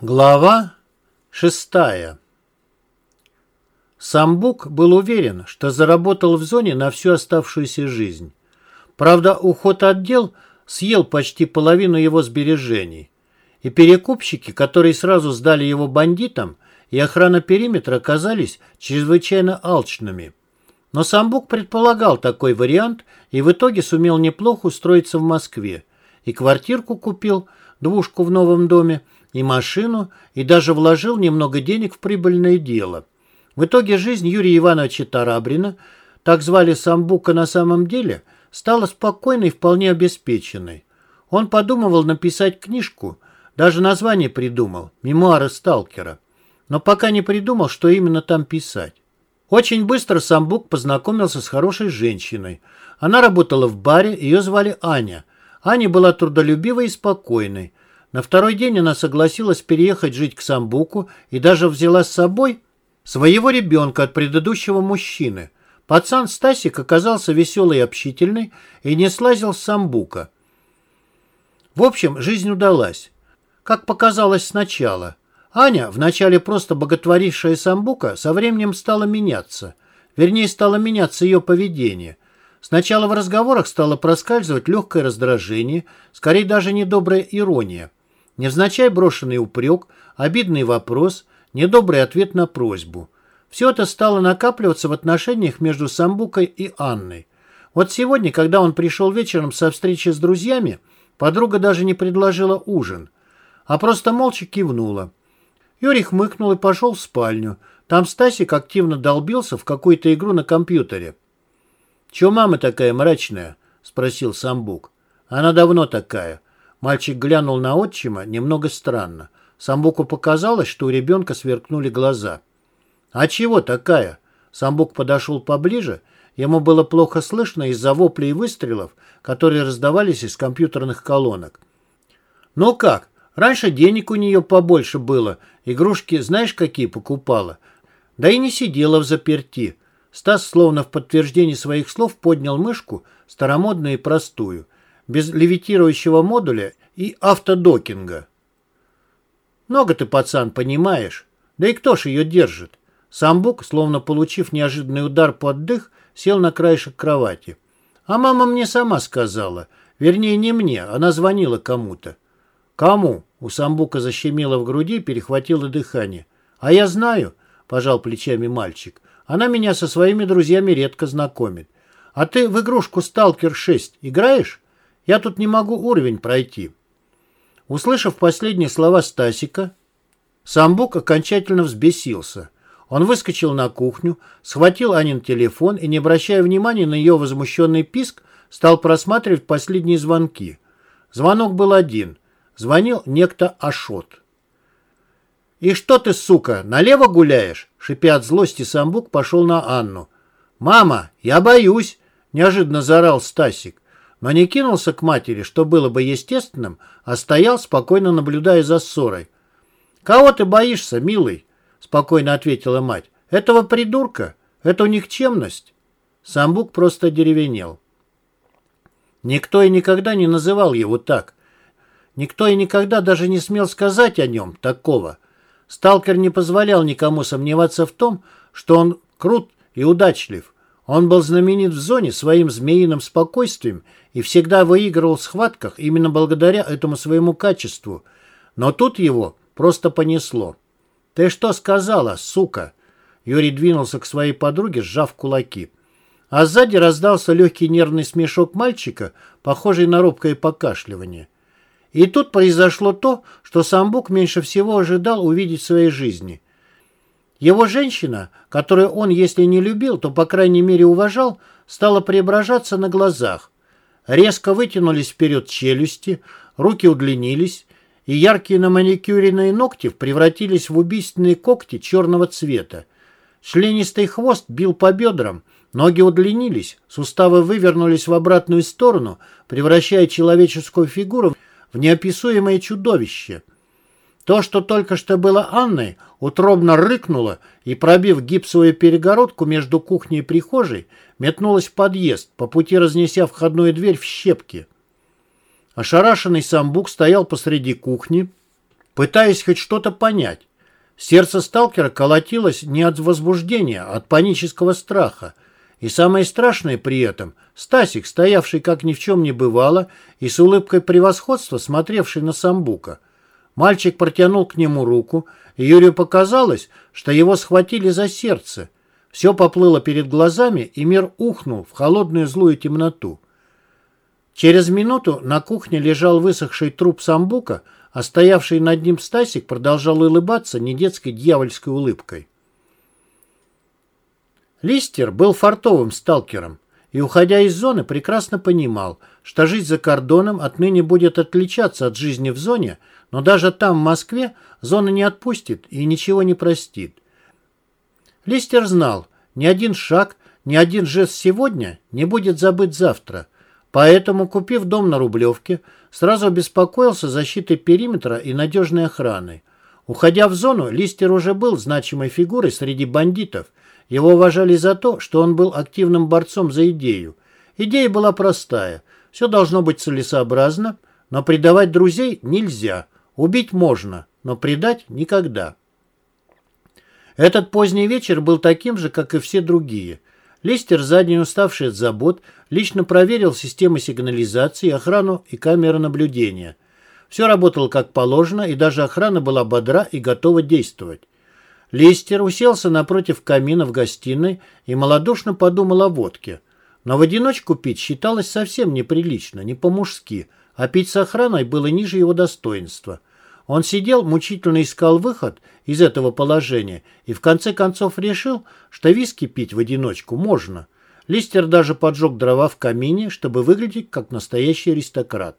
Глава шестая Самбук был уверен, что заработал в зоне на всю оставшуюся жизнь. Правда, уход отдел съел почти половину его сбережений. И перекупщики, которые сразу сдали его бандитам, и охрана периметра оказались чрезвычайно алчными. Но Самбук предполагал такой вариант и в итоге сумел неплохо устроиться в Москве. И квартирку купил, двушку в новом доме, и машину, и даже вложил немного денег в прибыльное дело. В итоге жизнь Юрия Ивановича Тарабрина, так звали Самбука на самом деле, стала спокойной и вполне обеспеченной. Он подумывал написать книжку, даже название придумал «Мемуары сталкера», но пока не придумал, что именно там писать. Очень быстро Самбук познакомился с хорошей женщиной. Она работала в баре, ее звали Аня. Аня была трудолюбивой и спокойной. На второй день она согласилась переехать жить к Самбуку и даже взяла с собой своего ребенка от предыдущего мужчины. Пацан Стасик оказался веселый и общительный и не слазил с Самбука. В общем, жизнь удалась. Как показалось сначала. Аня, вначале просто боготворившая Самбука, со временем стала меняться. Вернее, стало меняться ее поведение. Сначала в разговорах стало проскальзывать легкое раздражение, скорее даже недобрая ирония. Невзначай брошенный упрек, обидный вопрос, недобрый ответ на просьбу. Все это стало накапливаться в отношениях между Самбукой и Анной. Вот сегодня, когда он пришел вечером со встречи с друзьями, подруга даже не предложила ужин, а просто молча кивнула. Юрий хмыкнул и пошел в спальню. Там Стасик активно долбился в какую-то игру на компьютере. «Чего мама такая мрачная?» – спросил Самбук. «Она давно такая. Мальчик глянул на отчима немного странно. Самбуку показалось, что у ребенка сверкнули глаза. «А чего такая?» Самбук подошел поближе. Ему было плохо слышно из-за воплей и выстрелов, которые раздавались из компьютерных колонок. «Ну как? Раньше денег у нее побольше было. Игрушки знаешь, какие покупала? Да и не сидела в заперти». Стас, словно в подтверждение своих слов, поднял мышку, старомодную и простую без левитирующего модуля и автодокинга. Много ты, пацан, понимаешь. Да и кто ж ее держит? Самбук, словно получив неожиданный удар под дых, сел на краешек кровати. А мама мне сама сказала. Вернее, не мне, она звонила кому-то. Кому? У Самбука защемило в груди, перехватило дыхание. А я знаю, пожал плечами мальчик. Она меня со своими друзьями редко знакомит. А ты в игрушку «Сталкер-6» играешь? Я тут не могу уровень пройти». Услышав последние слова Стасика, Самбук окончательно взбесился. Он выскочил на кухню, схватил Анин телефон и, не обращая внимания на ее возмущенный писк, стал просматривать последние звонки. Звонок был один. Звонил некто Ашот. «И что ты, сука, налево гуляешь?» Шипя от злости, Самбук пошел на Анну. «Мама, я боюсь!» – неожиданно заорал Стасик но не кинулся к матери, что было бы естественным, а стоял, спокойно наблюдая за ссорой. «Кого ты боишься, милый?» — спокойно ответила мать. «Этого придурка? Эту никчемность?» Самбук просто деревенел. Никто и никогда не называл его так. Никто и никогда даже не смел сказать о нем такого. Сталкер не позволял никому сомневаться в том, что он крут и удачлив. Он был знаменит в зоне своим змеиным спокойствием и всегда выигрывал в схватках именно благодаря этому своему качеству. Но тут его просто понесло. «Ты что сказала, сука?» Юрий двинулся к своей подруге, сжав кулаки. А сзади раздался легкий нервный смешок мальчика, похожий на робкое покашливание. И тут произошло то, что Самбук меньше всего ожидал увидеть в своей жизни. Его женщина, которую он, если не любил, то, по крайней мере, уважал, стала преображаться на глазах. Резко вытянулись вперед челюсти, руки удлинились, и яркие на маникюренные ногти превратились в убийственные когти черного цвета. Членистый хвост бил по бедрам, ноги удлинились, суставы вывернулись в обратную сторону, превращая человеческую фигуру в неописуемое чудовище – то, что только что было Анной, утробно рыкнуло и, пробив гипсовую перегородку между кухней и прихожей, метнулась в подъезд, по пути разнеся входную дверь в щепки. Ошарашенный самбук стоял посреди кухни, пытаясь хоть что-то понять. Сердце сталкера колотилось не от возбуждения, а от панического страха. И самое страшное при этом – Стасик, стоявший как ни в чем не бывало и с улыбкой превосходства смотревший на Самбука. Мальчик протянул к нему руку, и Юрию показалось, что его схватили за сердце. Все поплыло перед глазами, и мир ухнул в холодную злую темноту. Через минуту на кухне лежал высохший труп Самбука, а стоявший над ним Стасик продолжал улыбаться недетской дьявольской улыбкой. Листер был фартовым сталкером и, уходя из зоны, прекрасно понимал, что жизнь за кордоном отныне будет отличаться от жизни в зоне, но даже там, в Москве, зона не отпустит и ничего не простит. Листер знал, ни один шаг, ни один жест сегодня не будет забыт завтра – Поэтому, купив дом на Рублевке, сразу обеспокоился защитой периметра и надежной охраной. Уходя в зону, Листер уже был значимой фигурой среди бандитов. Его уважали за то, что он был активным борцом за идею. Идея была простая. Все должно быть целесообразно, но предавать друзей нельзя. Убить можно, но предать никогда. Этот поздний вечер был таким же, как и все другие. Листер, за день уставший от забот, лично проверил системы сигнализации, охрану и камеры наблюдения. Все работало как положено, и даже охрана была бодра и готова действовать. Листер уселся напротив камина в гостиной и малодушно подумал о водке. Но в одиночку пить считалось совсем неприлично, не по-мужски, а пить с охраной было ниже его достоинства. Он сидел, мучительно искал выход из этого положения и в конце концов решил, что виски пить в одиночку можно. Листер даже поджег дрова в камине, чтобы выглядеть как настоящий аристократ.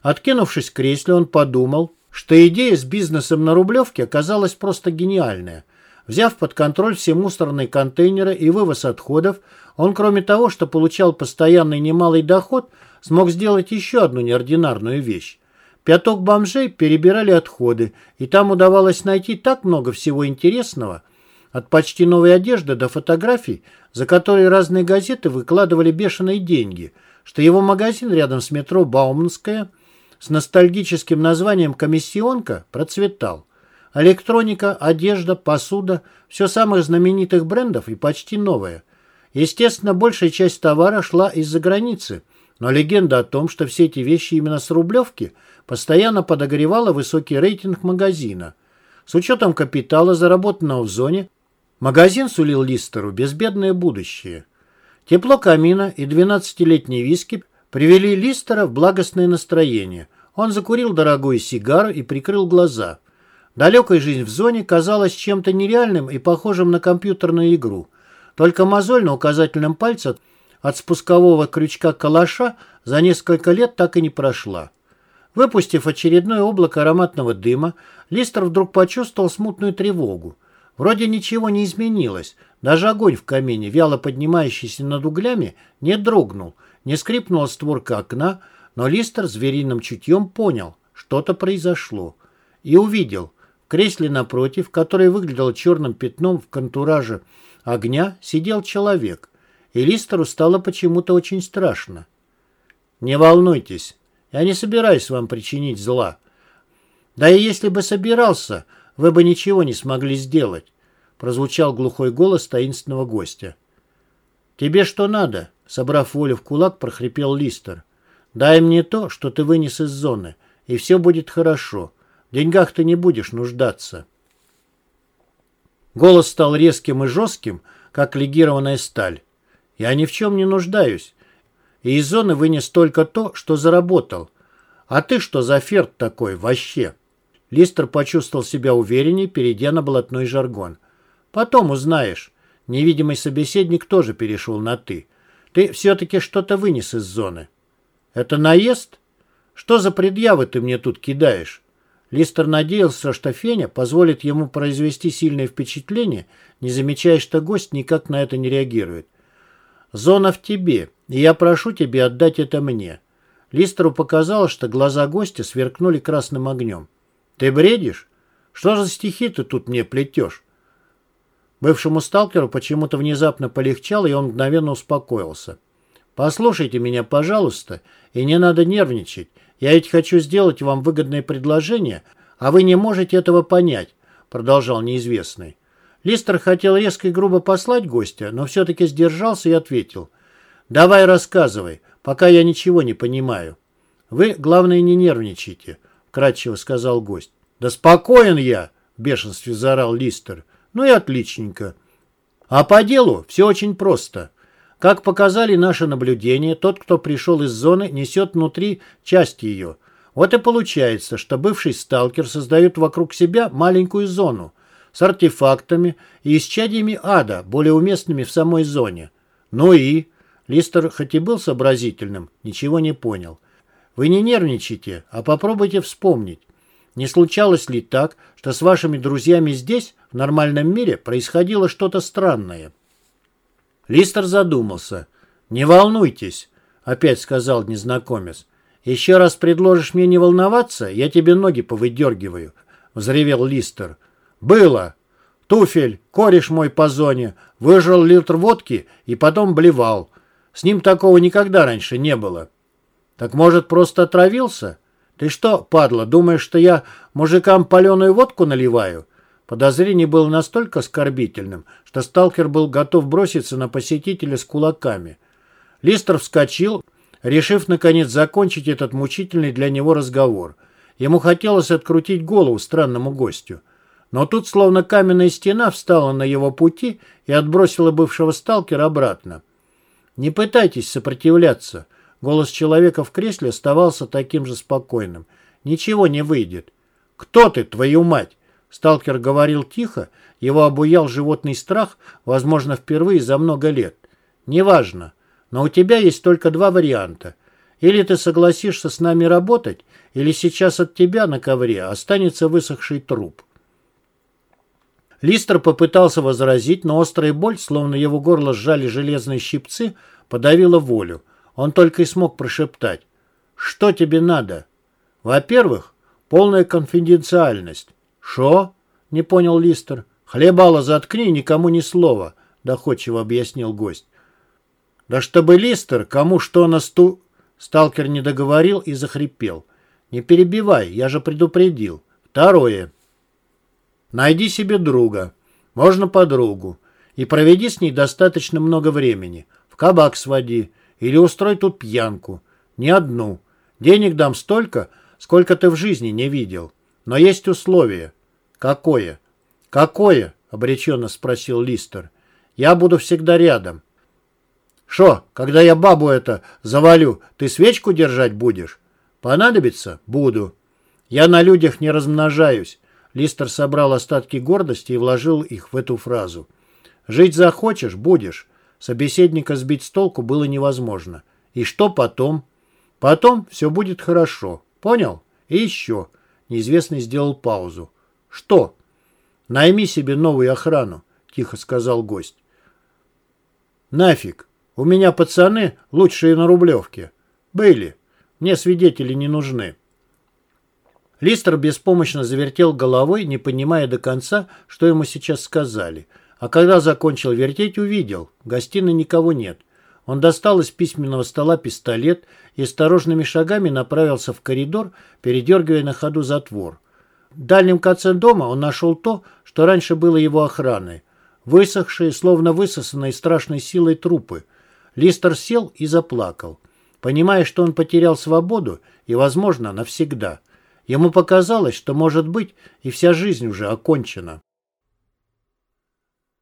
Откинувшись в кресле, он подумал, что идея с бизнесом на Рублевке оказалась просто гениальная. Взяв под контроль все мусорные контейнеры и вывоз отходов, он, кроме того, что получал постоянный немалый доход, смог сделать еще одну неординарную вещь. Пяток бомжей перебирали отходы, и там удавалось найти так много всего интересного, от почти новой одежды до фотографий, за которые разные газеты выкладывали бешеные деньги, что его магазин рядом с метро Бауманская с ностальгическим названием «Комиссионка» процветал. Электроника, одежда, посуда – все самых знаменитых брендов и почти новое. Естественно, большая часть товара шла из-за границы, но легенда о том, что все эти вещи именно с Рублевки – постоянно подогревала высокий рейтинг магазина. С учетом капитала, заработанного в зоне, магазин сулил Листеру безбедное будущее. Тепло камина и 12-летний виски привели Листера в благостное настроение. Он закурил дорогую сигару и прикрыл глаза. Далекая жизнь в зоне казалась чем-то нереальным и похожим на компьютерную игру. Только мозоль на указательном пальце от спускового крючка калаша за несколько лет так и не прошла. Выпустив очередное облако ароматного дыма, Листер вдруг почувствовал смутную тревогу. Вроде ничего не изменилось. Даже огонь в камине, вяло поднимающийся над углями, не дрогнул, не скрипнула створка окна, но Листер звериным чутьем понял, что-то произошло. И увидел. Кресле напротив, которое выглядело черным пятном в контураже огня, сидел человек. И Листеру стало почему-то очень страшно. «Не волнуйтесь», я не собираюсь вам причинить зла. Да и если бы собирался, вы бы ничего не смогли сделать, прозвучал глухой голос таинственного гостя. Тебе что надо? Собрав волю в кулак, прохрипел Листер. Дай мне то, что ты вынес из зоны, и все будет хорошо. Деньгах ты не будешь нуждаться. Голос стал резким и жестким, как легированная сталь. Я ни в чем не нуждаюсь и из зоны вынес только то, что заработал. А ты что за ферт такой вообще?» Листер почувствовал себя увереннее, перейдя на блатной жаргон. «Потом узнаешь». Невидимый собеседник тоже перешел на «ты». «Ты все-таки что-то вынес из зоны». «Это наезд? Что за предъявы ты мне тут кидаешь?» Листер надеялся, что Феня позволит ему произвести сильное впечатление, не замечая, что гость никак на это не реагирует. «Зона в тебе, и я прошу тебя отдать это мне». Листеру показалось, что глаза гостя сверкнули красным огнем. «Ты бредишь? Что за стихи ты тут мне плетешь?» Бывшему сталкеру почему-то внезапно полегчало, и он мгновенно успокоился. «Послушайте меня, пожалуйста, и не надо нервничать. Я ведь хочу сделать вам выгодное предложение, А вы не можете этого понять, продолжал неизвестный. Листер хотел резко и грубо послать гостя, но все-таки сдержался и ответил. «Давай рассказывай, пока я ничего не понимаю». «Вы, главное, не нервничайте», — кратчево сказал гость. «Да спокоен я!» — в бешенстве заорал Листер. «Ну и отличненько». А по делу все очень просто. Как показали наши наблюдения, тот, кто пришел из зоны, несет внутри часть ее. Вот и получается, что бывший сталкер создает вокруг себя маленькую зону с артефактами и исчадиями ада, более уместными в самой зоне. Ну и... Листер, хоть и был сообразительным, ничего не понял. Вы не нервничайте, а попробуйте вспомнить. Не случалось ли так, что с вашими друзьями здесь, в нормальном мире, происходило что-то странное? Листер задумался. «Не волнуйтесь», — опять сказал незнакомец. «Еще раз предложишь мне не волноваться, я тебе ноги повыдергиваю», — взревел Листер. «Было. Туфель, кореш мой по зоне, выжил литр водки и потом блевал. С ним такого никогда раньше не было». «Так, может, просто отравился?» «Ты что, падла, думаешь, что я мужикам паленую водку наливаю?» Подозрение было настолько оскорбительным, что сталкер был готов броситься на посетителя с кулаками. Листер вскочил, решив, наконец, закончить этот мучительный для него разговор. Ему хотелось открутить голову странному гостю. Но тут словно каменная стена встала на его пути и отбросила бывшего сталкера обратно. «Не пытайтесь сопротивляться», Голос человека в кресле оставался таким же спокойным. «Ничего не выйдет». «Кто ты, твою мать?» Сталкер говорил тихо, его обуял животный страх, возможно, впервые за много лет. «Неважно, но у тебя есть только два варианта. Или ты согласишься с нами работать, или сейчас от тебя на ковре останется высохший труп». Листер попытался возразить, но острая боль, словно его горло сжали железные щипцы, подавила волю. Он только и смог прошептать. «Что тебе надо?» «Во-первых, полная конфиденциальность». «Шо?» — не понял Листер. «Хлебало заткни, никому ни слова», — доходчиво объяснил гость. «Да чтобы Листер, кому что на сту...» Сталкер не договорил и захрипел. «Не перебивай, я же предупредил. Второе. Найди себе друга, можно подругу, и проведи с ней достаточно много времени. В кабак своди, или устрой тут пьянку. Не одну. Денег дам столько, сколько ты в жизни не видел. Но есть условие. Какое? Какое? Обреченно спросил Листер. Я буду всегда рядом. Шо, когда я бабу это завалю, ты свечку держать будешь? Понадобится? Буду. Я на людях не размножаюсь. Листер собрал остатки гордости и вложил их в эту фразу. Жить захочешь – будешь. Собеседника сбить с толку было невозможно. И что потом? Потом все будет хорошо. Понял? И еще. Неизвестный сделал паузу. Что? Найми себе новую охрану, тихо сказал гость. Нафиг. У меня пацаны лучшие на Рублевке. Были. Мне свидетели не нужны. Листер беспомощно завертел головой, не понимая до конца, что ему сейчас сказали – а когда закончил вертеть, увидел. Гостиной никого нет. Он достал из письменного стола пистолет и осторожными шагами направился в коридор, передергивая на ходу затвор. В дальнем конце дома он нашел то, что раньше было его охраной. Высохшие, словно высосанные страшной силой трупы. Листер сел и заплакал, понимая, что он потерял свободу и, возможно, навсегда. Ему показалось, что, может быть, и вся жизнь уже окончена.